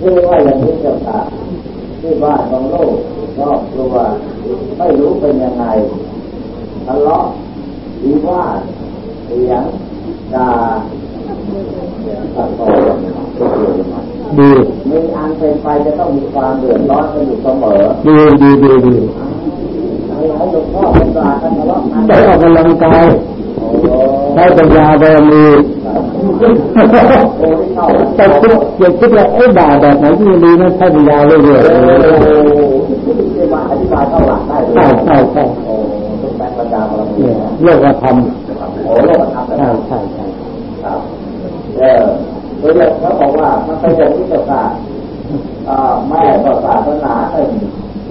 คือว่าอย่างนี้จะตาที่บ้านของโลกรอบครัวไม่รู้เป็นยังไงทะเลาะวิวาทเสียงด่าตัดต่อดีมีอันเป็นไปจะต้องมีความเดือดร้อนกันอยู่เสมอดีดีดีดีให้หลวงพ่อเป็นตาท่านทะเลาะกันได้ออกกำลังกายได้ปัญญาบารมี แต่คิดอย่าคิดว่าไอ้ด่าแบบไหนที่ดีนะใช้ปัญญาเรื่อยๆอธิบายเท่าหลังได้ใช่ใช่ใช่โลกธรรมโอ้โลกธรรมใช่ใช่ใช่ครับเออโดยเขาบอกว่ามันเป็นอย่างนี้ก็ค่ะแม่ก็ศาสนาหนึ่ง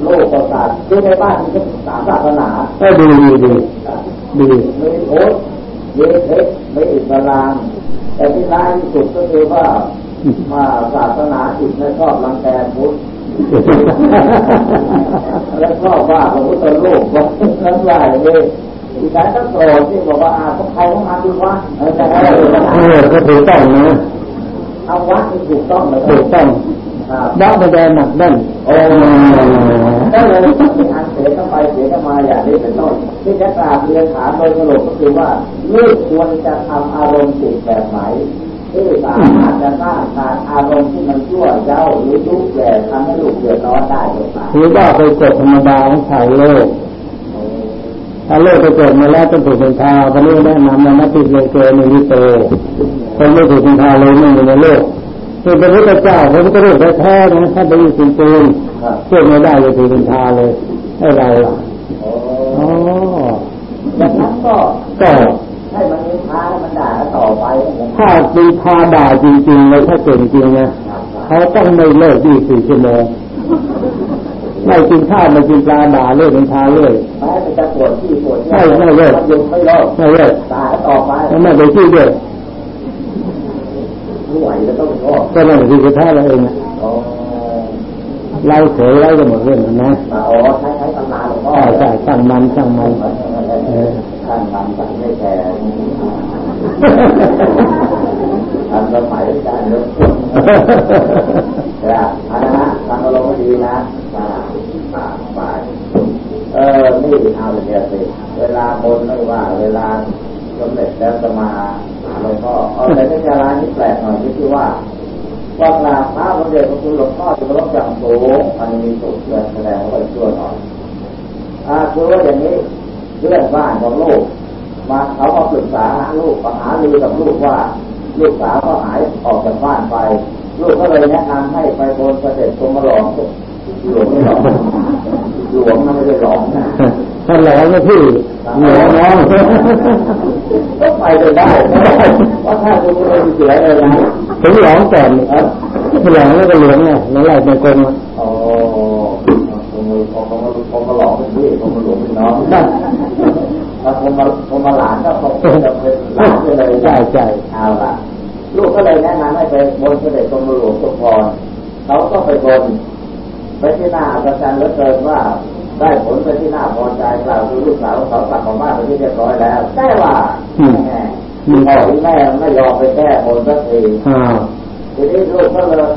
ลูกก็ศาสคือในบ้านมีสามศาสนาก็ดีดีดีดีโพส เยเทสไม่อิสลามแต่ที่ร้ายที่สุดก็คือว่ามาศาสนาอิสไม่ชอบรังแกพุทธแล้วก็ว่าพระพุทธรูปว่าทั้งหลายเลยอีกการต้องโกรธที่บอกว่าอาพวกใครต้องมาดูว่าเออจะให้เออก็ถูกต้องนะเอาวัดที่ถูกต้องเลยถูกต้องวัดมันจะหนักแน่นโอ้ก็เลยมีอันเสียเข้าไปเสียเข้ามาอย่างนี้เป็นต้นที่จะกราบเรียนถามโดยสรุปก็คือว่าลูกควรจะทำอารมณ์จิตแบบไหนที่สามารถจะสร้างการอารมณ์ที่มันชั่วเย้าหรือยุบแย่ทำให้ลูกเดือดร้อนได้หรือเปล่าถือว่าเป็นกฎธรรมดาของชายโลกถ้าโลกไปเกิดมาแล้วต้องถูกเป็นทาวันนี้แนะนำมานัติเลยเกินในโตคนไม่ถูกเป็นทาเลยไม่อยู่ในโลกคือพระพุทธเจ้าพระพุทธรูปแท้ๆนะถ้าไปอยู่จริงๆเชื่อไม่ได้เลยถูกเป็นทาเลย ให้เราล่ะอ๋ออย่างนั้นก็ก็ให้มันมีพาให้มันด่าต่อไป ถ้ามีพาด่าจริงๆเลยถ้าเก่งจริงนะเขาต้องไม่เลิกยี่สี่ชั่วโมงไม่กินข้าวไม่กินปลาด่าเลื่อยเป็นทาเลื่อยแม้จะปวดที่ปวดไม่ไม่เลิกไม่เลิกไม่เลิกด่าต่อไปไม่ไปที่ด้วยไม่ไหวแล้วต้องก็ก็นั่นคือแท้เราเองนะเราเฉยเราจะหมดเรื่องนะอ๋อใช้ใช่ใช่ใช่างมันช่างมันช่างมันช่างไม่แก่ทำสมัยการเริ่มต้นะอันนั้นนะทำอารมณ์ดีนะมามาไปเออนี่เอาเดียวสิเวลาบนไม่ว่า เวลาสำเร็จแล้วจะมาหลวงพ่อเอาแต่ในเวลานี้แปลกหน่อยที่ว่าว่ากราบพระวันเด็กของคุณหลวงพ่อจะรบอย่างสูงมันมีสุดแสดงว่าชั่วหน่อย อ่าคือว่าอย่างนี้เรื่องบ้านของลูกมาเขามาปรึกษาลูกปัญหาลือกับลูกว่าลูกสาวก็หายออกจากบ้านไป ลูกก็เลยแนะนำให้ไปบนเสด็จตรงมาหลองหลวงไม่หลองหลวงไม่ได้หลองท่านหลองนะพี่หลวงน้องก็ไปได้เพราะถ้าคุณไม่เสียเลยนะถึงหลองก่อนครับหลองแล้วก็หลวงไงแล้วไหลในกรมอ๋อคงคงคงมา หลองเป็นพี่คงมาหลวงเป็นน้องถ้าผมมาผมมาหลานก็คงจะเป็นหลานไปเลยใช่ใช่เอาละลูกก็เลยแนะนำให้ไปบนเสด็จตรงหลวงสุพรเขาก็ไปบนไปที่หน้าอาจารย์เหลือเกินว่าได้ผลไปที่หน้าพอใจกล่าวคือลูกสาวเขากลับมาบ้านไปที่เรียบร้อยแล้วแต่ว่าแม่พ่อแม่ไม่ยอมไปแก้ผลสักทีทีนี้ลูกก็เลย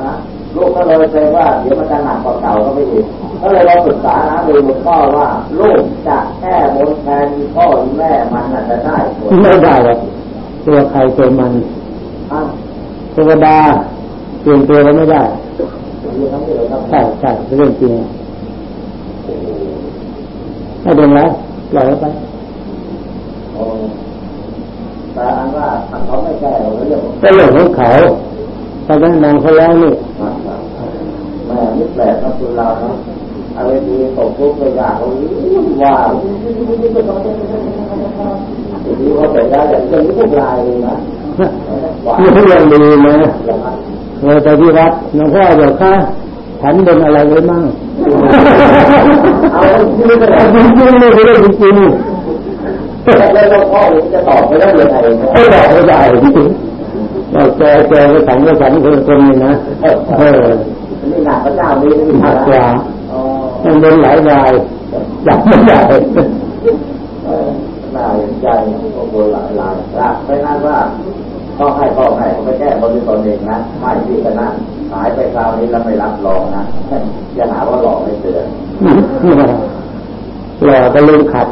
นะ ลูกก็เลยไปว่า เดี๋ยวมันจะหนักกว่าเก่าก็ไม่อีกก็เลยเราปรึกษานะดูหลวงพ่อว่าลูกจะแก้บนแทนพ่อแม่มันอาจจะได้ไม่ได้หรอกตัวใครตัวมันเทวดาเปลี่ยนตัวเราไม่ได้ใช่ใช่เรื่องจริงไม่เป็นไรปล่อยไปแต่อันว่าเขาไม่แก้เราเรื่องก็เรื่องของเขา ตอนนั้นนางเขาแล้วนี่แม่นี่แปลกนะคุณเราเนาะอะไรดีตกทุกข์ไปยากเขาว่าดีเขาแต่ได้แต่ยังนี้พวกลายเลยนะนี่เขายังดีนะเราไปที่วัดหลวงพ่อบอกค่ะฉันเป็นอะไรไว้มั่งเอาจริงๆจริงๆไม่ได้จริงๆแล้วหลวงพ่อจะตอบไม่ได้ยังไงไม่ตอบไม่ได้จริง เราแกแกก็ฉันก็ฉันคนคนนี้นะเออนี่หนักพระเจ้านี่หนักกว่ามันเป็นหลายรายจับไม่ได้น่าเห็นใจโอ้โหหลายหลายเพราะนั้นว่าก็ให้พ่อให้เขาไปแก้บริสุทธิ์เองนะไม่ที่กันนั่นหายไปคราวนี้แล้วไม่รับรองนะอย่าหาว่าหลอกไม่เตือนหล่อก็ลืมขัด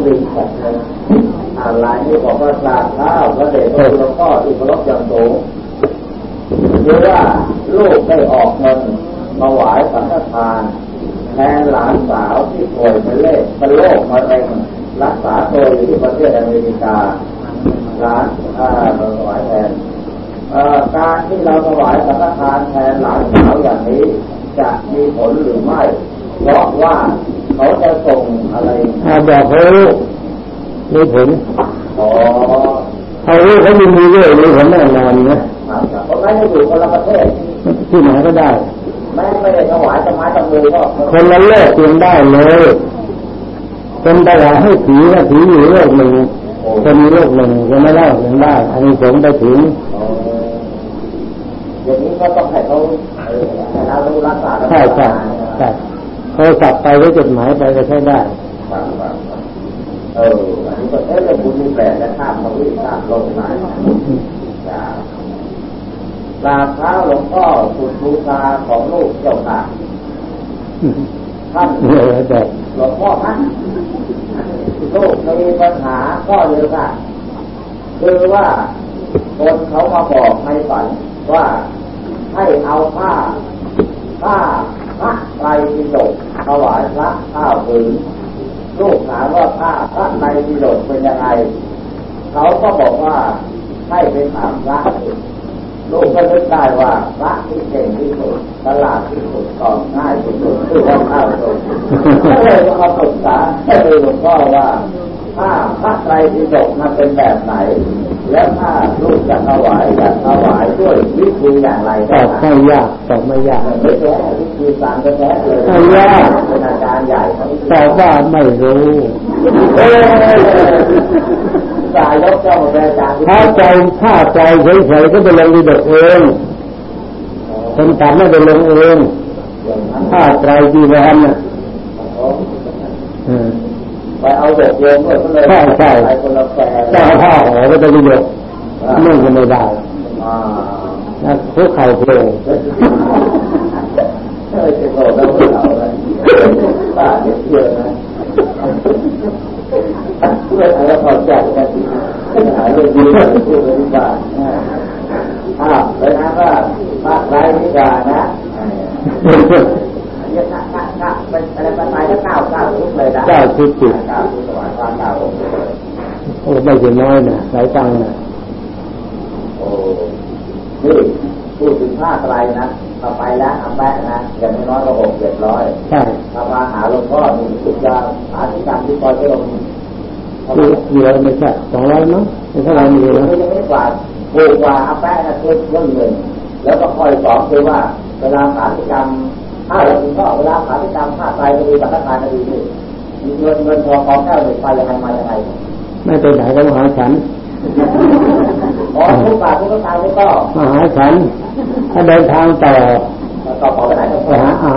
ครับลืมขัดเลยอะไรนี่บอกว่าสาข้าวพระเดชพระคุณหลวงพ่อที่เคารพอย่างสูงหรือว่าลูกได้ออกเงินมาไหวสังฆทานแทนหลานสาวที่ป่วยเป็นเล็เป็นโรคมะเร็งรักษาตัวอยู่ที่ประเทศอเมริการ้านเราถวายแทนการที่เราถวายสังฆทานแทนหลานสาวอย่างนี้ จะมีผลหรือไม่ เพราะว่าเขาจะส่งอะไรอาบอกเขามีผลอ๋อเขารู้เขามีมีเยอะมีผลแน่นอนนะเพราะไม่ได้อยู่คนละประเทศที่ไหนก็ได้แม่ไม่ได้ถวายต้นไม้ต้นมือก็คนละโลกเพียงได้เลยเป็นถวายให้ผีก็ผีอยู่โลกหนึ่งคนมีโลกหนึ่งจะไม่ได้ยังได้อันนี้ผมไปถึงอย่างนี้ก็ต้องให้เขาเราดูรักษาใช่ใช่ใช่ เขาสับไปไว้จดหมายไปก็ใช้ได้เอออันนี้ก็เอ๊ะเรื่องบุญมีแปลกและข้ามเขาวิ่งข้ามลงมาลาเท้าหลวงพ่อสุดบูชาของลูกเจ้าค่ะท่านหลวงพ่อท่านลูกมีปัญหาข้อเดียวค่ะคือว่าคนเขามาบอกในฝันว่าให้เอาผ้าผ้า พระไตรปิฎกถวายพระข้าวผืนลูกถามว่าผ้าพระไตรปิฎกเป็นยังไง เขาก็บอกว่าให้ไปถามพระลูกก็นึกได้ว่าพระที่เก่งที่สุดตลาดที่สุดกองง่ายที่สุดคือว่าข้าวตรงก็เลยมาปรึกษาให้หลวงพ่อว่า ถ้าพระไตรปิฎกมันเป็นแบบไหน แล้วถ้าลูกจะถวายจะถวายด้วยวิธีอย่างไรตอบไม่ยากตอบไม่ยากไม่แท้วิธีสารก็แท้เลยไม่ยากเป็นอาจารย์ใหญ่ตอบว่าไม่รู้สายยกเจ้าอาจารย์ถ้าใจถ้าใจเฉยๆก็ไปลงดีดกเองคนทำไม่ไปลงเองถ้าใจดีแล้วน่ะ ไปเอาเด็กโยมด้วยก็เลยใช่ใช่ไปคนละแฟนแต่ผ้าห่อก็จะมีเยอะนึ่งก็ไม่ได้นะคุกเข่าโผล่เฮ้ยโผล่แล้วเข่าเลยป้าเด็กเยอะนะเพื่อนอะไรพอใจกันหาเรื่องดีพูดกันบ้างอ้าวเลยนะว่าพระไรนิกานะ เก้าเก้าทุกเลยนะเก้าทุกจิตเก้าทุกสวรรค์เก้าองค์โอ้ไม่ใช่น้อยนะหลายตังนะโอ้นี่พูดถึงผ้าอะไรนะต่อไปแล้วอาแปะนะอย่างน้อยก็หกเจ็ดร้อยใช่ถ้ามาหาหลวงพ่อมีสุดยาหาที่กรรมที่คอยที่ลงเยอะไม่ใช่สองร้อยมั้งไม่เท่าไรมีนะไม่ยังไม่กว่าถูกกว่าอาแปะนะคือเรื่องเงินแล้วก็คอยสอนคือว่าเวลาหาที่กรรม ถ้าเราถึงก็เวลาหาที่กรรมผ้าไปก็ดีสังฆทานก็ดีนี่มีเงินเงินทองของแก้วเด็กไปยังไงมายังไงไม่ไปไหนก็มาหาฉันอ๋อทุกบาททุกตาทุกก็มาหาฉัน ถ้าเดินทางต่อต่อขอไปไหนก็ไปหาอา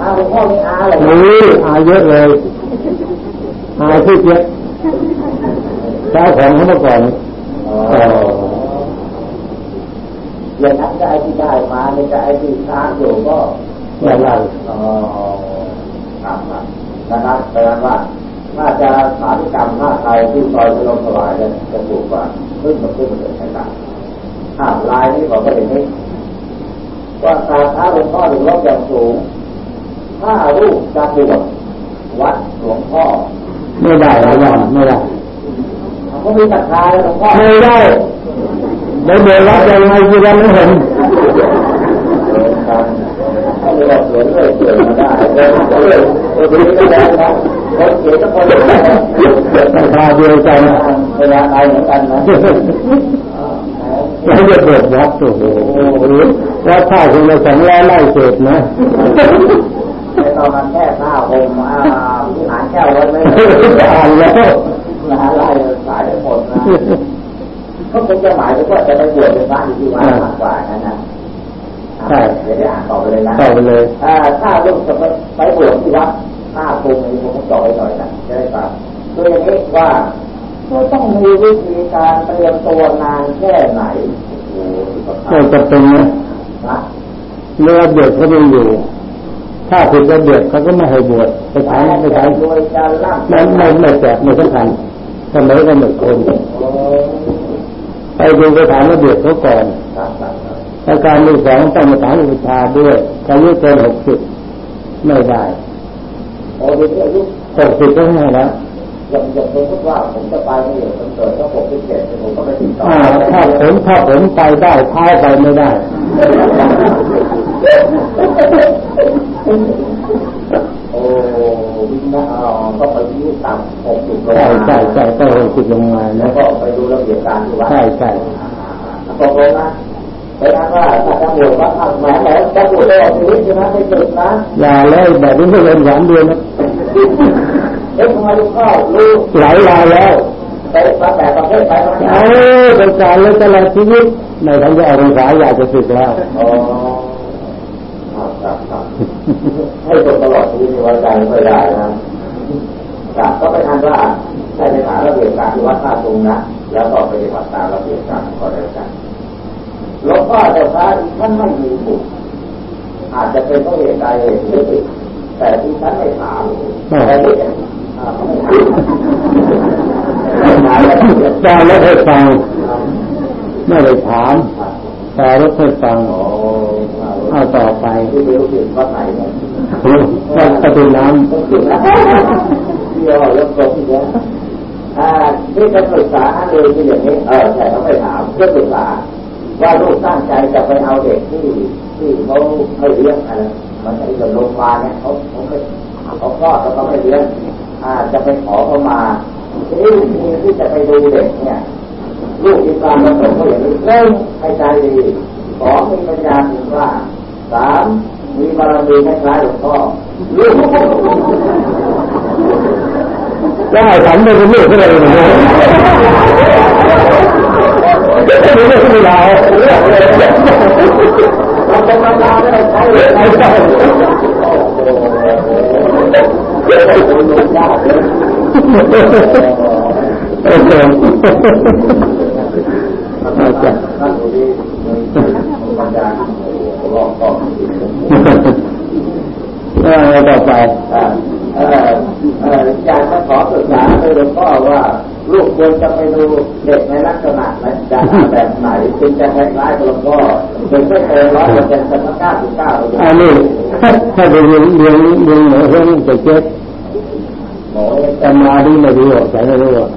อาหลวงพ่อมีอาเลยนี่อาเยอะเลยอาที่เยอะเจ้าของเขาเมื่อก่อนอ ย่างนั้นก็ไอ้ที่ได้มาเนี่ยก็ไอ้ที่ค้างอยู่ก็อย่างไรอ๋อครับนะครับแปลว่าถ้าจะสาธิกรรมถ้าใครที่ซอยจะลงสลายเนี่ยจะถูกกว่าขึ้นมาขึ้นมาเลยใช่ไหมถ้าลายนี้บอกก็เห็นนี้ว่าตาท้าหลวงพ่อหรือรบอย่างสูงถ้ารูปจะบวชวัดหลวงพ่อ ไม่ได้ไม่ได้ไม่ได้เขามีศรัทธาหลวงพ่อไม่ได้ ไม่เดือดร้อนยังไงที่เราไม่เห็นถ้าเราเขียนเลยเขียนมาได้เลยเลยทีนี้ก็ได้นะคนเขียนก็คนศรัทธาเดียวกันเวลาใดเหมือนกันนะแล้วจะเปิดวัดโอ้โหวัดท่าคุณสองร้อยไร่เศษนะตองมันแค่ข้าวผมอ่าหารแก้วไว้ไม่อ่านแล้วหาไล่สายหมดนะ ก็คงจะหมายถึงว่าจะไปบวชเป็นพระที่วัดมากกว่านั่นนะใช่เดี๋ยวอ่านต่อไปเลยนะต่อไปเลยถ้าลูกจะไปบวชที่วัดถ้าคงมีผมต้องต่อไปหน่อยนะจะได้ฟังคืออย่างนี้ว่าก็ต้องมีวิธีการเตรียมตัวนานแค่ไหนก็จะเป็นนะเมื่อเด็กเขาไม่อยู่ ถ้าผิดระเบียบเขาก็ไม่ให้บวชไปถามไปถามไม่ไม่ไม่แจกไม่สำคัญทำไมก็หมดคนไป ดูไปถามระเบียบเขาก่อนประการที่สองต้องมาถามอุปชาด้วยอายุเกินหกสิบไม่ได้โอ้ยอายุหกสิบก็ให้แล้วอย่างอย่างสมมติว่าผมจะไปนี่ผมเกิดก็หกสิบเจ็ดผมก็ไม่ติดต่อถ้าผมถ้าผมไปได้เท้าไปไม่ได้โอ้วิ่ง นะก็ไปที่ต่ำหกสิบลงมาใช่ใช่ใช่หกสิบลงมาแล้วก็ไปดูระเบียบการที่วัดใช่ใช่ตกลงนะเพราะว่าถ้าจะบวชว่าทำมาแล้วจะบวชได้ชีวิตใช่ไหมไม่จุดนะอย่าเลยแบบนี้ไม่เกินสามเดือนนะเอ๊ะทำไมลูกเข้าลูกหลายรายแล้วไปมาแต่ประเทศไปมาเอ้เป็นการเลยตลอดชีวิตในทางจะออกพรรษาอยากจะสึกแล้วอ๋อ ให้จนตลอดชีวิตไว้ใจไม่ได้นะครับก็ไปทันว่าให้ไปหาระเบียบการที่วัดท่าตุงนะแล้วก็ไปปฏิบัติตามระเบียบการก็ได้กันหลวงพ่อแต่พระท่านไม่มีบุตรอาจจะเป็นเพราะเหตุใดเหตุหนึ่งแต่ที่ท่านไม่ถามแต่ที่ได้แล้วให้ฟังไม่ได้ถามแต่แล้วให้ฟัง เอาต่อไปที่เดียวถึงก็ไหนเนี่ยก็เป็นน้ำเดียวแล้วก็ที่นี้ยที่จะปรึกษาเดียวคือย่างนี้เออใช่เขาไปถามเพื่อปรึกษาว่าลูกตั้งใจจะไปเอาเด็กที่ที่เขาไม่เลี้ยงอะไรมันไอ้เรื่อโรงพยาบาลเนี่ยเขาเขาไม่เขาคลอดแล้วเขาไม่เลี้ยงอาจะไปขอเขามาที่ที่ที่จะไปดูเด็กเนี่ยลูกที่การประสบเขาอย่างนี้เร่งให้ใจดีขอมีปัญญาถึงว่า สามมีบารมีคล้ายหลวงพ่อลูกได้ฉันเป็นลูกก็เลยไม่ได้ไม่ได้เลือกเลยเราเป็นมาลาไม่ได้ใช้เลยไม่ได้อากเลยโอ้โหอาจารย์ท่าน อาจารย์ลองตอบต่อไปอยากจะขอปรึกษาไปหลวงพ่อว่าลูกควรจะไปดูเด็กในลักษณะไหนจะแบบไหนจึงจะคล้ายๆหลวงพ่อเป็นไม่เคยร้อยเปอร์เซ็นต์สักเก้าสิบเก้าอันนี้ถ้าเรียนเรียนเรียนเรียนหมอเรื่องจะเจ็บหมอแต่มาดีไม่ดีหรอกแต่ไม่รู้อะ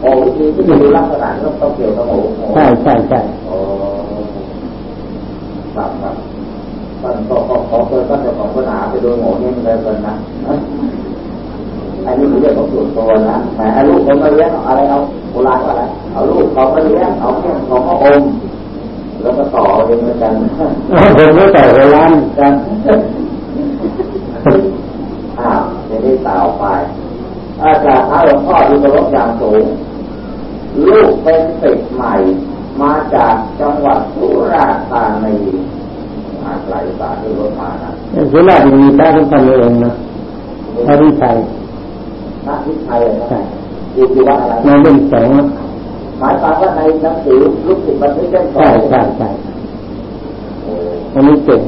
โอ้ที่ดูลักษณะต้องเกี่ยวกับหมูใช่ใช่ใช่ครับครับท่านก็ ขอเปิดท่านจะขอปัญหาไปดูหมูนี่มันเลยนะอันนี้คือเรื่องของส่วนตัวนะแต่เอาลูกเขามาเลี้ยงอะไรเอาโบราณอะไรเอาลูกเขามาเลี้ยงเอาเนี่ยของพระองค์แล้วก็ต่อเองเหมือนกันผมไม่ต่อโบราณกันอ้าวจะได้ต่อไปอาจารย์พระหลวงพ่อที่เคารพอย่างสูงลูกเป็นศิษย์ใหม่ มาจากจังหวัดสุราษฎร์ธานีมาไกลสายที่รถมานะ สุราษฎร์มีบ้านเป็นเองนะพระวิชัยพระวิชัยใช่อยู่ที่วัดอะไรในเรื่องแสงหมายความว่าในหนังสือลูกศิษย์บันทึกได้ใช่ใช่ใช่อันนี้เก่ง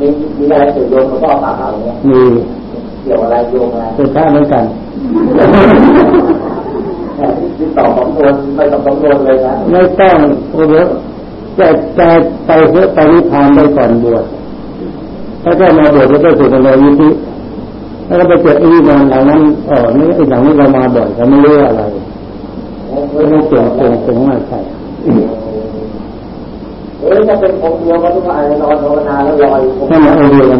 มีมีอะไรเกี่ยวโยงกับพ่อปากเราเนี่ยมีเกี่ยวอะไรโยงอะไรเป็นพระเหมือนกันที่ต่อสำนวนไม่ต้องสำนวนเลยนะไม่ต้องโอ้โหจะจะไปเพื่อไปนิพพานได้ก่อนบวช ถ้าจะมาบวชก็จะสุดในวิธีแล้วก็ไปเจอไอ้งานเหล่านั้นอ๋อนี่ไอ้หลังนี้เรามาบ่อยแต่ไม่รู้อะไรไม่เก่งเก่งเก่งมากใช่เอ๊ะจะเป็นองค์เดียวกันทุกอะไรนอนภาวนาแล้วลอยนั่นแหละองค์เดียวกัน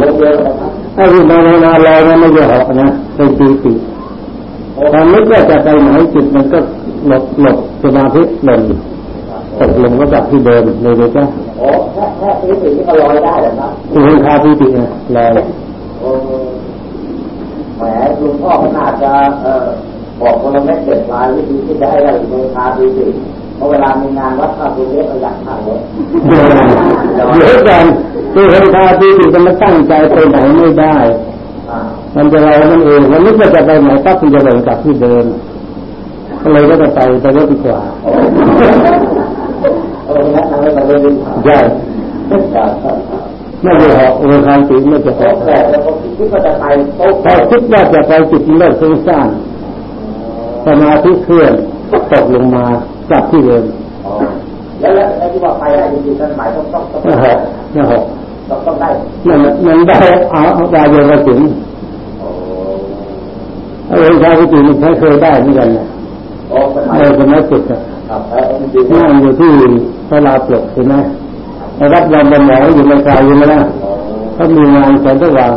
ไอ้ที่ภาวนาลอยมันไม่ใช่หอกนะเป็นปีติตอนนี้ก็จะไปไหนจิตมันก็หลบหลบสมาธิหล่น ตกลงก็กลับที่เดิมเลยเลยจ้ะโอ้แค่แค่ปีติที่มันลอยได้เหรอครับอือคาปีตินะลอยแหมลุงพ่อขนาดจะบอกคนละเม็ดเด็ดลายวิธีที่จะให้เราเมืองคาดีสิเพราะเวลามีงานวัดข้าวตัวเล็กเราอยากทำเลยเดี๋ยวกันคือคนคาดีสิจะมาตั้งใจไปไหนไม่ได้มันจะเรามันเองมันนึกว่าจะไปไหนปั๊บมันจะหลงกลับที่เดิมก็เลยก็จะไปไปรถดีกว่าโอ้โอ้งั้นทำให้เราเรียนดีกว่า ใช่ครับไม่ได้หอกโอคานติไม่จะหแต่อกแต่แล้วก็คิดว่าจะไปโต๊ะพอคิดว่าจะไปจิตเลิกฟุ้งซ่านสมาธิเคลื่อนตกลงมากลับที่เดิมอ๋อแล้วแล้วไอ้ที่ว่าไปได้จริงๆนั่นหมายต้องต้องต้องไม่หอกไม่หอกต้องต้องได้นั่นมันได้เอาเอาดาวโยนมาถึงโอ้เออชาวพุทธมันเคยได้เหมือนกันนะโอ้สมัยเออสมัยจิตอะ ครับเออจริงๆนั่งอยู่ที่พระลาปลกใช่ไหมไอ้รับยามบนหมออยู่ในกายอยู่ไหมล่ะอ๋อเขามีงานแสงสว่าง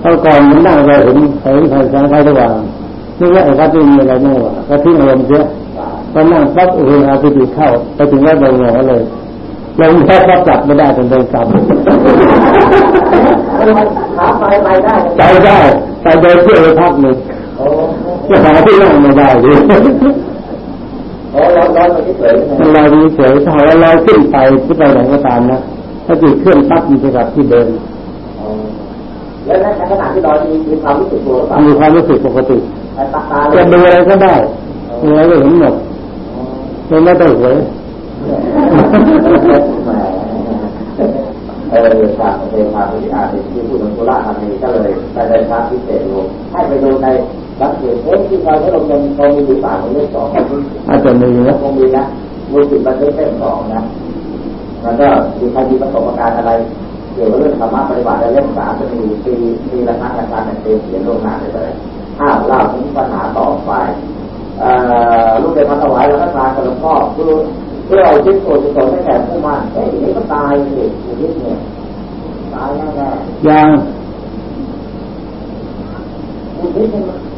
เขาก่อนมันนั่งเราเห็นเห็นไฟแสงไฟสว่างนี่ว่าไอ้วัดนี่มีอะไรมั่งวะก็ทิ้งอารมณ์เสียพอนั่งปั๊บโอ้โหอาทิตย์เข้าไปถึงวัดบางหมอเลยลงแค่ก็กลับไม่ได้จนเดินกลับขาไปไปได้ใจได้แต่เดินเที่ยวไปพักหนึ่งโอ้จะหาที่นั่งไม่ได้ดิโอ้ร้อนร้อนไปที่เฉย มันลอยมีเฉยถ้าเราขึ้นไปที่ไปไหนก็ตามนะถ้าจิตเคลื่อนปั๊บมันจะกลับที่เดิมแล้วในขณะที่เรามีความรู้สึกตัวหรือเปล่ามีความรู้สึกปกติจะดูอะไรก็ได้ดูอะไรก็เห็นหมดไม่ไม่ต้องหวยเออจากเทพาพิอาที่พูดถึงสุราธานีก็เลยไปได้พระพิเศษลงให้ไปดูใน รัฐเเอ๊ะที่เราได้ลงยังคงมีอยู่ป่าของเรื่องสองอาจจะมีนะคงมีนะมูลสิบประเทศเส้นสองนะมันก็มีใครมีประสบการณ์อะไร เกี่ยวกับเรื่องธรรมะปฏิบัติและเรื่องสามจะมีปีปีละครั้งละครั้งเป็นเขียนลงหน้าเลยอ้าวเล่าถึงปัญหาต่อไปลูกเด็กมาถวายแล้วก็ทานกับหลวงพ่อคือเพื่อเอาชิ้นส่วนส่วนให้แก่ผู้มั่นเอ้ยนี่ก็ตายสิชีวิตเนี่ยตายแน่ยังๆชีวิตมันยัง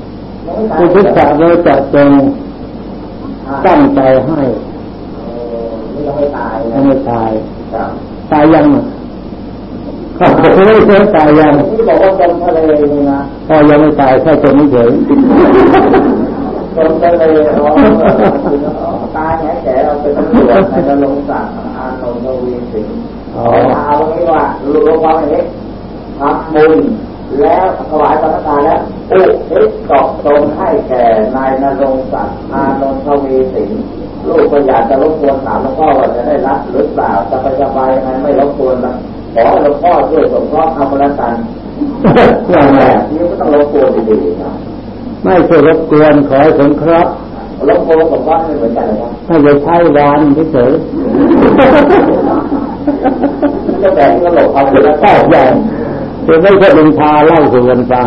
ไม่ตายผู้พิจารณาจะจงตั้งใจให้นี่ยังไม่ตายให้นะไม่ตายครับตายยังอะเขาบอกว่าไม่ใช่ตายยังที่บอกว่าจมทะเลนี่นะพอยังไม่ตายแค่จมเฉยจมทะเลอ๋อตายแง่แก่เราเป็นตำรวจในนรงศักดิ์อานนท์วีสิงห์อ๋อเอาตรงนี้ว่ารู้ความอย่างนี้ทำบุญแล้วถวายสังฆทานแล้ว อุทิศตอบตรงให้แก่นายนรงศักดิ์อานนท์วีสิงห์ลูกก็อยากจะรบกวนถามหลวงพ่อว่าจะได้รับหรือเปล่าจะไปสบายยังไงไม่รบกวนนะขอให้หลวงพ่อช่วยสงเคราะห์ทำละกันว่าไงนี่ก็ต้องรบกวนดีๆนะไม่ใช่รบกวนขอให้สงเคราะห์รบกวนผมว่าไม่เหมือนกันเลยนะให้จะใช้วานเฉยเจ้าแต่ที่ก็หลบเอาๆไปแล้วแค่ใหญ่จะไม่ใช่ดินพาเล่าสู่กันฟัง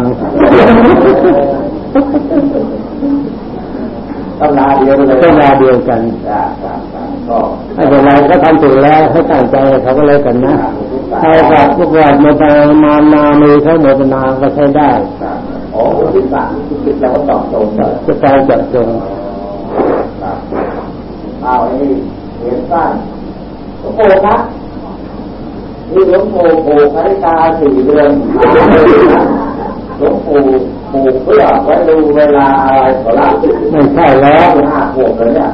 ตำนาเดียวเลยเวลาเดียวกันจ้าจ้าจ้าก็ไม่เป็นไรก็ทำถูกแล้วให้ตั้งใจเขาก็เลยกันนะใครกับพวกเรามาไปมานามีเขาหมดนาก็ใช้ได้โอ้ที่สามที่แล้วก็ตอบตรงเลยจะกลายจัดจงครับเอาไอ้นี่เรียนสั้นหลวงปู่ครับ นี่หลวงปู่ปลูกนาฬิกาสี่เดือนหลวงปู่ปลูกเพื่อไว้ดูเวลาอะไรก็ละไม่ใช่แล้วห้าขวบเลยเนี่ย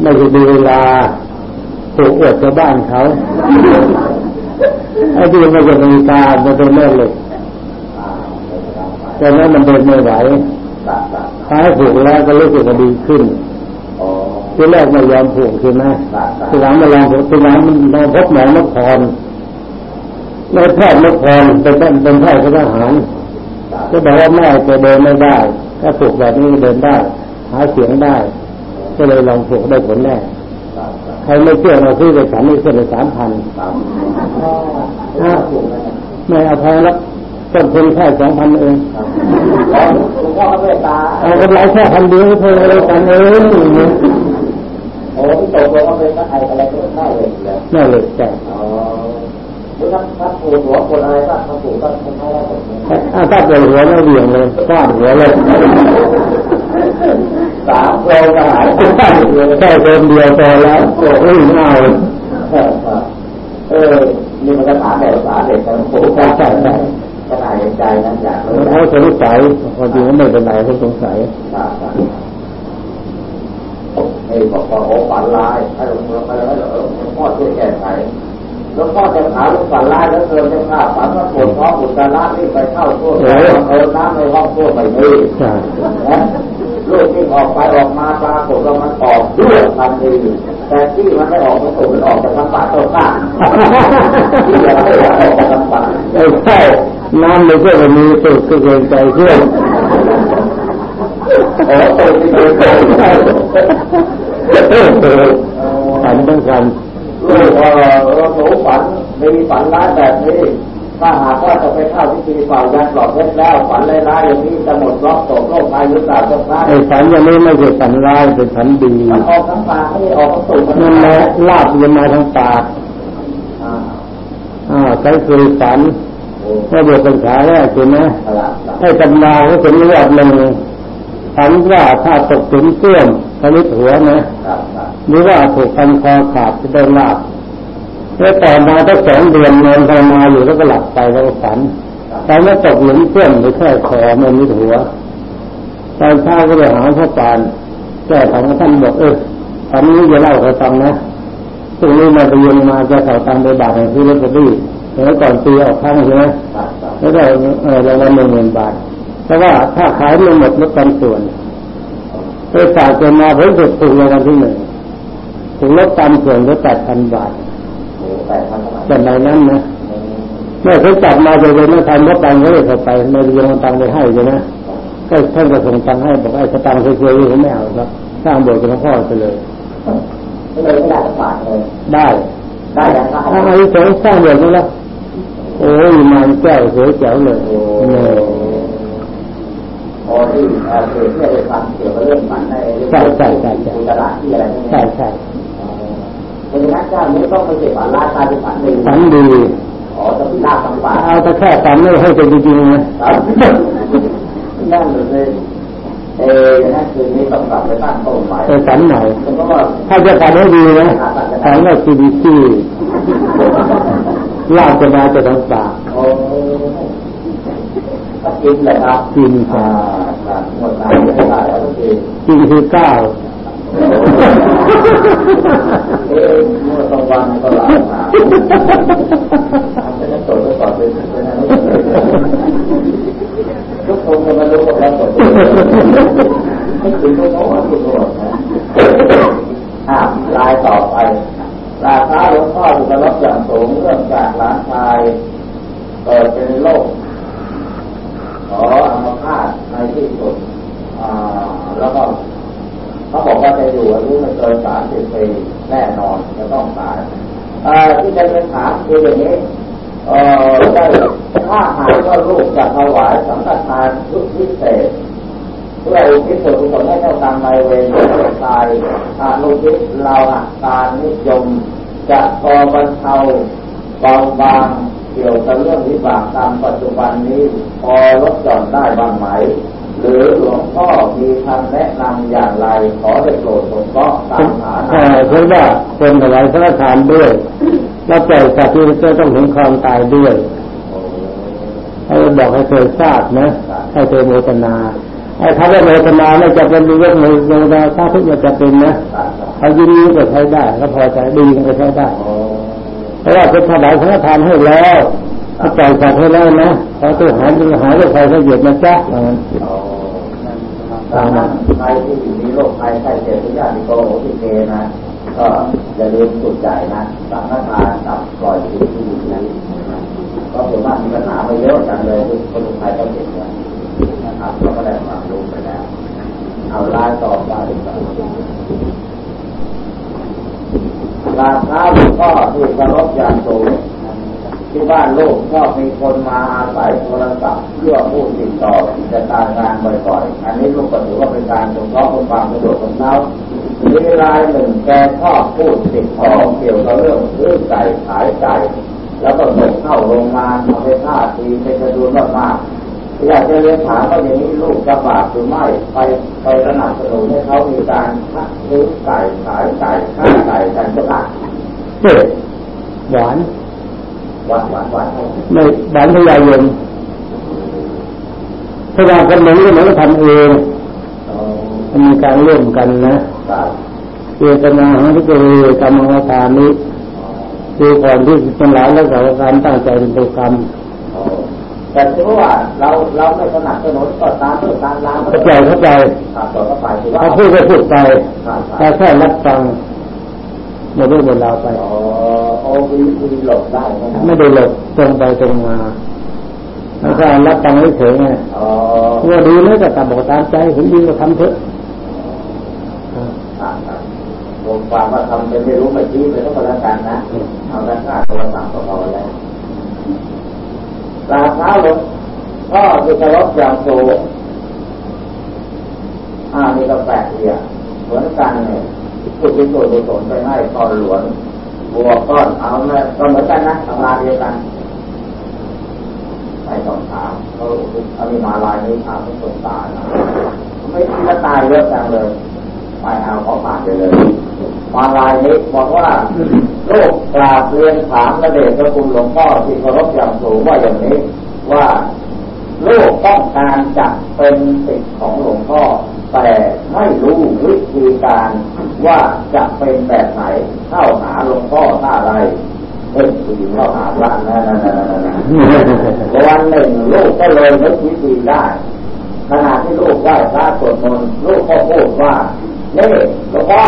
ไม่ใช่ดูเวลาถูกอวดชาวบ้านเขาไอ้ที่มันจะมีตามันเป็นแม่เหล็กอ่าแต่นั้นมันเดินไม่ไหวตัดตัดท้ายผูกแล้วก็รู้สึกว่าดีขึ้นอ๋อที่แรกไม่ยอมผูกใช่ไหมตัดตัดทีหลังมาลองผูกทีหลังมันมาพบหมอนคร นายแพทย์นครเป็นเป็นเป็นแพทย์ทหารก็บอกว่าแม่จะเดินไม่ได้ ถ้าผูกแบบนี้เดินได้ หาเสียงได้ ก็เลยลองผูกได้ผลแน่ตัดตัดใครไม่เชื่อเราซื้อไปฉันไม่เชื่อไปสามพันตัดห้าขวบเลยเนี่ยไม่เอาแพงแล้วต้นทุนแค่สองพันเองครับหลวงพ่อก็เมตตาเอากำไรแค่พันเดียวเท่านั้นกันเองโอ้ที่ตกลงก็เป็นไอ้อะไรก็ได้เลยเลยน่าเลยแต่อ๋อหรือ ถ้าถ้าปูหัวคนอะไรก็ถ้าปูก็คงไม่ได้หมดเลยถ้าถ้าเกิดหัวไม่เหวี่ยงเลยฟาดหัวเลยสามโลก็หายไปแค่เดินเดียวพอแล้วโอ้ยเอาเออนี่มันก็ถามแบบภาษาเด็กกันโอ้โหใช่ใช่ใช่ขนาดใจนั้นอยากเลยเขาสงสัยความจริงก็ไม่เป็นไรเขาสงสัยครับนี่บอกว่าโอ้ฝันร้ายให้หลวงพ่อไปแล้วหลวงพ่อช่วยแก้ไขห ลวงพ่อจะถามลูกฝันร้ายแล้วเกินจะฆ่าฝันว่าปวดท้องปวดตาล้าที่ไปเข้าทั่วเออน้ำในห้องทั่วไปนี่ลูกที่ออกไปออกมาปรากฏว่ามันออกเลือดทันทีแต่ที่มันไม่ออกมันถูกมันออกจากลำบากตัวข้าที่ยังไม่ออกจากลำบากใช่น้ำในเครื่องมีสูตรก็เกรงใจเครื่องโอ้ตัวที่ไม่เคยใช่ฝันต้องกัน ลูกเออหนูฝันมีฝันร้ายแบบนี้ ถ้าหากว่าจะไปเข้าพิธีเป่ายันปลอบเพชรแล้ว ฝันร้ายๆอย่างนี้จะหมดล็อกตกโรคภัยหรือเปล่าเจ้าพระไอ้ฝันอย่างนี้ไม่ใช่ฝันร้ายเป็นฝันดีมันออกทั้งปากไม่ได้ออกทั้งตูดมันนั่นแหละลาบจะมาทางปากอ่าอ่าใครเคยฝันโอ้เมื่อบวชเป็นขาแรกใช่ไหมตลาดตลาดให้ตำนาเขาเป็นเลือดหนึ่งฝันว่าถ้าตกถึงเสื่อมทะลุหัวนะครับครับ หรือว่าถูกฟันคอขาดจะได้ลาบแล้วต่อมาตั้งสองเดือนนอนภาวนาอยู่แล้วก็หลับไปแล้วก็ฝันฝันว่าตกหลุมเสื่อมหรือแค่คอไม่มีหัวตอนเช้าก็ไปหาพระปานแก้ฝันกับท่านบอกเออฝันนี้จะเล่าให้ฟังนะพรุ่งนี้มาไปยังมาจะข่าตังไปบาทในที่รถกระบี่เมื่อก่อนตีออกข้างใช่ไหมแล้วได้เออรางวัลหนึ่งหมื่นบาท เพราะว่าถ้าขายไม่หมดลดกันส่วนไปฝากเงินมาผลสุดถูกรางวัลที่หนึ่ง ถูกลดตามส่วนลดแปดพันบาทโอ้แปดพันเท่าไหร่แต่ในนั้นนะเมื่อเขาจับมาจะเลยไม่ทันลดตังค์เขาเลยเข้าไปในเรียงตังค์ไปให้ใช่ไหมก็ท่านก็ส่งตังค์ให้บอกไอ้สตังค์เคยๆผมไม่เอาครับสร้างโบสถ์กับหลวงพ่อไปเลยก็เลยไม่ได้สักบาทเลยได้ได้ยังไงถ้าอายุสงสร้างโบสถ์นี่แล้วโอ้ยมันแก้วสวยแจ๋วเลยโอ้เนี่ยพอที่เอ่อเกิดที่ได้ฟังเกี่ยวกับเรื่องฝันในเรื่องกุตลาดที่อะไรพวกนี้ใช่ใช่ เป็นนักเจ้านี้ต้องไม่ใช่ฝันร้ายตายเป็นฝันดีฝันดีอ๋อจะพินาศสังวาสเอาแต่แค่ฝันไม่ให้เป็นจริงๆนะนั่นเลยเออนั่นคือนี้ต้องกลับไปตั้งต้นใหม่ไปฝันใหม่เพราะว่าถ้าจะฝันให้ดีนะฝันว่าซีดีซีลาบจะมาจะทางปากโอ้ก็กินเลยครับกินอ่าค่ะครับหมดหน้าที่ได้แล้วก็คือกินคือเก้า เอ๊ะเมื่อตรงวันก็หลับมาทำให้นักตรวจก็ตอบเป็นเป็นอะไรทุกคนก็มารู้ว่าเราตกวจไม่ถึงก็โน้ตตรวจนะอ่าลายต่อไปราคาหลวงพ่อถูกลดอย่างสูงเรื่องจากหลานชายเกิดเป็นโรคขออัมพาตในที่สุดอ่าแล้วก็ เขาบอกว่าจะอยู่อายุไม่เกินสามสิบปีแน่นอนจะต้องตายเอ่อที่จะเป็นถามคืออย่างนี้เอ่อได้ถ้าหากว่าลูกจะถวายสังฆทานชุดพิเศษเพื่ออุทิศส่วนกุศลให้เจ้ากรรมนายเวรที่ตายอานุทิศ เราหักการนิยม จะพอบรรเทาเบาบางเกี่ยวกับเรื่องวิบากกรรมปัจจุบันนี้ พอลดหย่อนได้บ้างไหม หรือหลวงพ่อมีคำแนะนำอย่างไร ขอได้โปรดสงเคราะห์ตามฐานะเออเพราะว่าคนถวายพระทานด้วยแล้วปล่อยสัตว์ที่จะต้องถึงความตายด้วยให้บอกให้เคยทราบนะ ให้เคยโมทนา ไอ้คำว่าโมทนาไม่จะเป็นมียกมือโมทนาถ้าทุกอย่างจะเป็นนะเขายินดีก็ใช้ได้ก็พอใจดีก็ใช้ได้เพราะว่าเป็นถวายพระทานให้แล้วก็ปล่อยสัตว์ให้แล้วนะพอตัวหายตัวหายก็ใครก็เหยียดนะจ๊ะว่างั้นดังนั้นใครที่มีโรคภัยไข้เจ็บทุกอย่างที่โกโหติเกนะก็อย่าลืมสุดใจนะสังฆทานกับปล่อยสิ่งที่ดีนะก็ส่วนมากมีปัญหาไปเยอะจังเลยคนทุกใครก็เจ็บ นะครับเราก็ได้ความรู้ไปแล้ว เอาลาต่อไปราคาหลวงพ่อที่เคารพอย่างสูงที่บ้านลูกชอบมีคนมาอาศัยโทรศัพท์เพื่อพูดติดต่อกิจการงานบ่อยๆ อันนี้ลูกก็ถือว่าเป็นการสงเคราะห์ความสะดวกของเขามีรายหนึ่งแกชอบพูดติดต่อเกี่ยวกับเรื่องซื้อไก่ขายไก่แล้วก็ส่งเข้าโรงงานทำให้ท่าทีเป็นจำนวนมากๆ อยากจะเรียนถามว่าอย่างนี้ลูกจะบาปหรือไม่ไปไปสนับสนุนให้เขามีการซื้อไก่ขายไก่ฆ่าไก่กันก็ได้เฮ้ยหวานหวานหวานหวานไม่หวานพยายมถ้าเราคนหนึ่งก็เหมือนกับทำเองมันมีการร่วมกันนะครับเจตนาของที่เกิดกรรมฐานนี้คือก่อนที่เป็นหลายแล้วกับการตั้งใจเป็นโปรแกรม แต่ถือว่าเราเราไม่สนับสนุนก็ตามเพื่อการล้างเข้าใจเข้าใจครับต่อไปถือว่าพูดก็พูดไปถ้าแค่รับฟังไม่ได้เวลาไปอ๋อโอ้วีวีหลบได้ไม่ได้หลบตรงไปตรงมาแล้วก็รับฟังไม่เฉยไงว่าดีไม่ก็ตามบอกตามใจเห็นดีก็ทำเถอะผมฟังว่าทำเป็นไม่รู้ไม่ชี้ไปต้องแล้วกันนะเอาด้านหน้าโทรศัพท์ก็พอแล้ว ลาเท้าลงก็คือจะลดอย่างสูงอ่านี่ก็แปลกเดียเหมือนกันเนี่ยพูดที่ตัวกุศลไปให้ตอนหลวงบัวก้อนเอาเนี่ยก็เหมือนกันนะตำราเดียวกันไม่ต้องถามเขาเอามีมาลายนี้ถามไม่ต้องตายไม่คิดว่าตายเยอะจังเลยไม่เอาขอผ่านไปเลยมาลายนี้บอกว่า ลูกกราบเรียนถามพระเดชพระคุณหลวงพ่อที่เคารพอย่างสูงว่าอย่างนี้ ว่าโลกต้องการจับเป็นสิทธิ์ของหลวงพ่อ แต่ไม่รู้วิธีการว่าจะเป็นแบบไหนเข้าหาหลวงพ่อท่าไรเฮ้ยผู้หญิงเข้าหาพระนะนะนะนะนะวันหนึ่งลูกก็เลยนึกวิธีได้ขณะที่ลูกไหว้พระสวดมนต์ลูกก็พูดว่านี่หลวงพ่อ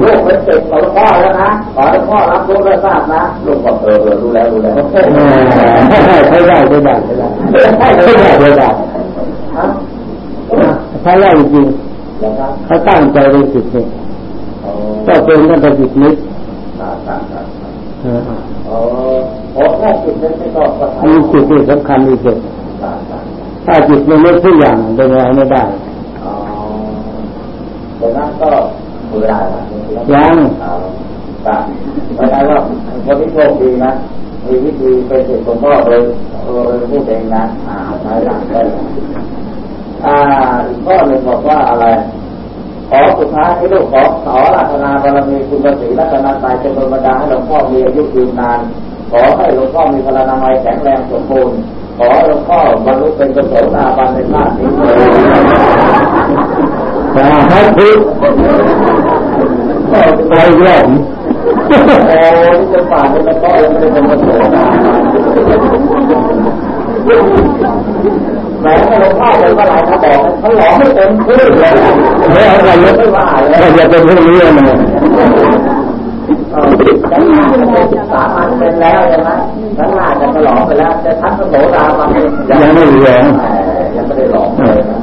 ลูกเป็นเด็กของพ่อแล้วนะขอใพ่อรับรู้แล้วทราบนะลูกบอกเออเออรู้แล้วรู้แล้วใช่ได้ใช่ได้ใช่ได้ใช่ได้ใช่ได้ใช่ได้จริงเขาตั้งใจเป็นจิตเนี่ยก็เป็นนั่นเป็นจิตนิดโอ้แค่จิตนั้นไม่ต้องมีจิตที่สำคัญมีจิตถ้าจิตมันไม่ทุกอย่างเป็นอะไรไม่ได้แต่นั้นก็ ยังครับเพราะฉะนั้นว่าคนที่โชคดีนะมีวิธีเป็นสิทธิ์หลวงพ่อโดยโดยพูดเองนะอ่าใช้หลังได้อ่าอีกข้อหนึ่งบอกว่าอะไร ขอสุดท้ายให้ลูกขอขอรัตนาบารมีคุณศรีรัตนาตายเป็นบรรดาให้หลวงพ่อมีอายุยืนนาน ขอให้หลวงพ่อมีพลานามัยแข็งแรงสมบูรณ์ขอหลวงพ่อบรรลุเป็นกุศลอาบันในชาตินี้ สาธุไปแย่โอ้ที่จะฝ่าเป็นก็ยังไม่ได้เป็นกุศลแหมหลวงพ่อเลยก็หลายเขาบอกเขาหลอกไม่เต็มที่เลยไม่เอาอะไรไม่ว่าเลยอย่าเป็นเรื่องนี้นะฉันมาจะสามัญเป็นแล้วใช่ไหมฉันมาจะฉลองไปแล้วแต่ท่านก็โสดาบันยังไม่เหลือยังไม่ได้หลอกเลยนะ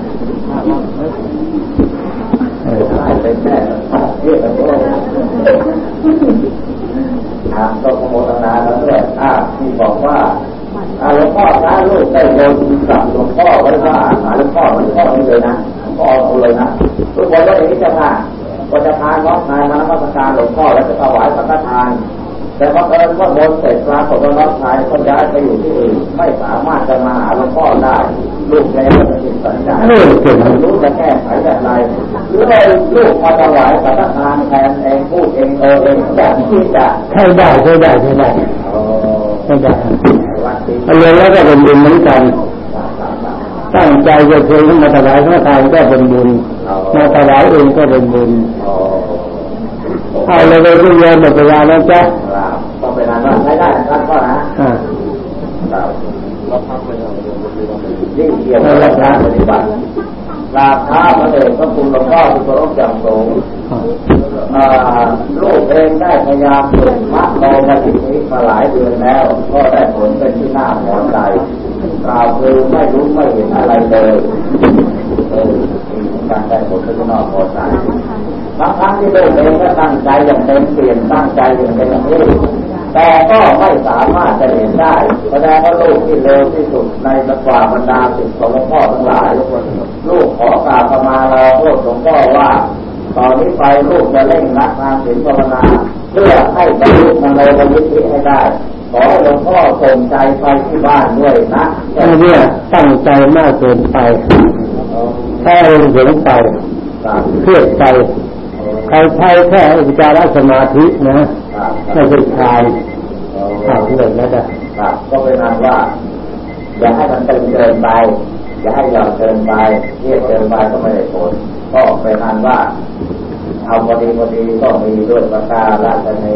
เป็นแม่เรียกกันว่าอ่าก็ขโมย นาแล้วด้วยอ่าที่บอกว่าหลวงพ่อพระลูกได้โยนกับหลวงพ่อไว้ว่าหาหลวงพ่อหลวงพ่อนี่เลยนะหลวงพ่อเอาเลยนะทุกคนก็อย่างนี้จะมาก็จะทาน้องนายมานักการหลวงพ่อแล้วจะถวายสังฆทาน แต่พอเอิญว่าบนเสร็จปรากฏว่าน้องชายก็ย้ายไปอยู่ที่อื่นไม่สามารถจะมาหาหลวงพ่อได้ ลูกแม่ก็ติดสัญญาลูกจะแก้ไขแบบไรหรือว่าลูกมาถวายสังฆทานแทนเองพูดเองเออเองแบบที่จะใช่ได้ใช่ได้ใช่ได้ใช่ได้เรียนแล้วก็เป็นบุญเหมือนกันตั้งใจจะเคยมาถวายพระทานก็เป็นบุญมาถวายเองก็เป็นบุญเอาเลยไปที่เรียนหมดเวลาแล้วจ้ะก็เป็นอันว่าใช้ได้นะครับก็นะ ยิ่งเกี่ยวกับการปฏิบัติลาท้าพระเดชพระคุณหลวงพ่อที่เคารพอย่างสูงลูกเองได้พยายามฝึกมัดโลมาสินี้มาหลายเดือนแล้ว ก็ได้ผลเป็นที่น่าพอใจกล่าวคือไม่รู้ไม่เห็นอะไรเลยเออการได้ผลเป็นที่น่าพอใจบางครั้งที่ลูกเองก็ตั้งใจอย่างเต็มเปลี่ยนตั้งใจอย่างเต็มที่ แต่ก็ไม่สามารถจะเห็นได้แสดงว่าลูกที่เร็วที่สุดในสกวาบรรดาสิทธิของหลวงพ่อทั้งหลายลูกขอกราบประมาเราพวกหลวงพ่อว่าตอนนี้ไปลูกจะเล่นรักงานศีลภาวนาเพื่อให้บรรลุมโนบริธิให้ได้ ขอหลวงพ่อส่งใจไปที่บ้านด้วยนะเนี่ยตั้งใจมากเกินไปแค่เห็นไปเพื่อใจใครใช้แค่อุปจารสมาธินะ ไม่ใช่ฌานขาดเลยแล้วจ้ะก็เป็นอันว่า อย่าให้มันตึงเกินไป อย่าให้หย่อนเกินไปเทียบเกินไปก็ไม่ได้ผลก็เป็นอันว่าเอาพอดีพอดีก็มีด้วยประกาศละใน